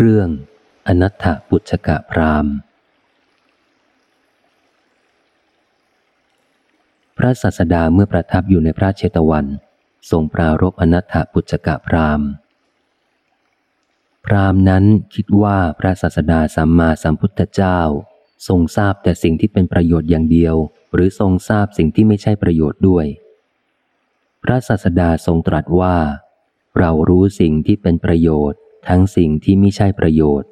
เรื่องอนัตถปุชกะพรามพระสัสดาเมื่อประทับอยู่ในพระเชตวัน ทรงปรารบอนัตถปุชกะพรามพรามนั้นคิดว่าพระสัสดาสัมมาสัมพุทธเจ้า ทรงทราบแต่สิ่งที่เป็นประโยชน์อย่างเดียว หรือทรงทราบสิ่งที่ไม่ใช่ประโยชน์ด้วย พระสัสดาทรงตรัสว่า เรารู้สิ่งที่เป็นประโยชน์ ทั้งสิ่งที่ไม่ใช่ประโยชน์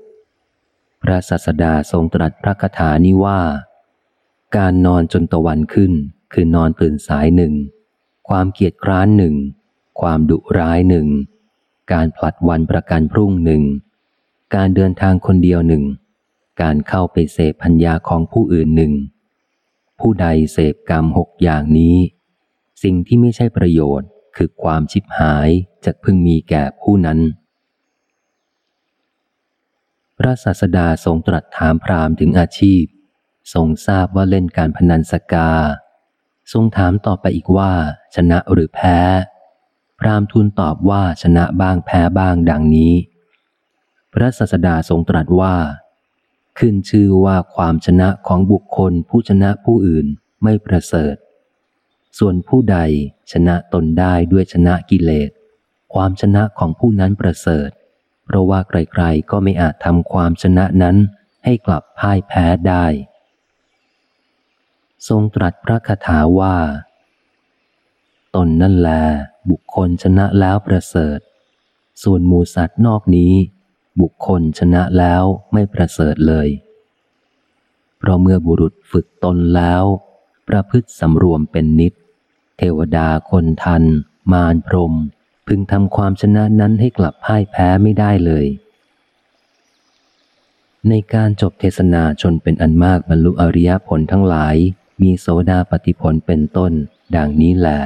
พระสัสดาทรงตรัสพระคาถานี้ว่า การนอนจนตะวันขึ้น คือนอนตื่นสายหนึ่ง ความเกียจคร้านหนึ่ง ความดุร้ายหนึ่ง การผลัดวันประกันพรุ่งหนึ่ง การเดินทางคนเดียวหนึ่ง การเข้าไปเสพพัญญาของผู้อื่นหนึ่ง ผู้ใดเสพกรรมหกอย่างนี้ สิ่งที่ไม่ใช่ประโยชน์คือความชิบหายจะพึงมีแก่ผู้นั้น พระศาสดาทรงตรัสถามพราหมณ์ถึงอาชีพ ทรงทราบว่าเล่นการพนันสกา ทรงถามต่อไปอีกว่า ชนะหรือแพ้ พราหมณ์ทูลตอบว่าชนะบ้างแพ้บ้างดังนี้ พระศาสดาทรงตรัสว่า ขึ้นชื่อว่าความชนะของบุคคลผู้ชนะผู้อื่นไม่ประเสริฐ ส่วนผู้ใดชนะตนได้ด้วยชนะกิเลส ความชนะของผู้นั้นประเสริฐ เพราะว่าใครๆก็ไม่อาจทำความชนะนั้นให้กลับพ่ายแพ้ได้ ทรงตรัสพระคาถาว่า ตนนั่นแล บุคคลชนะแล้วประเสริฐ ส่วนหมูสัตว์นอกนี้ บุคคลชนะแล้วไม่ประเสริฐเลย เพราะเมื่อบุรุษฝึกตนแล้ว ประพฤติสำรวมเป็นนิด เทวดาคนทัน มารพรม พึงทำความชนะนั้นให้กลับพ่ายแพ้ไม่ได้เลย ในการจบเทศนาชนเป็นอันมากบรรลุอริยผลทั้งหลาย มีโสดาปฏิผลเป็นต้น ดังนี้แหละ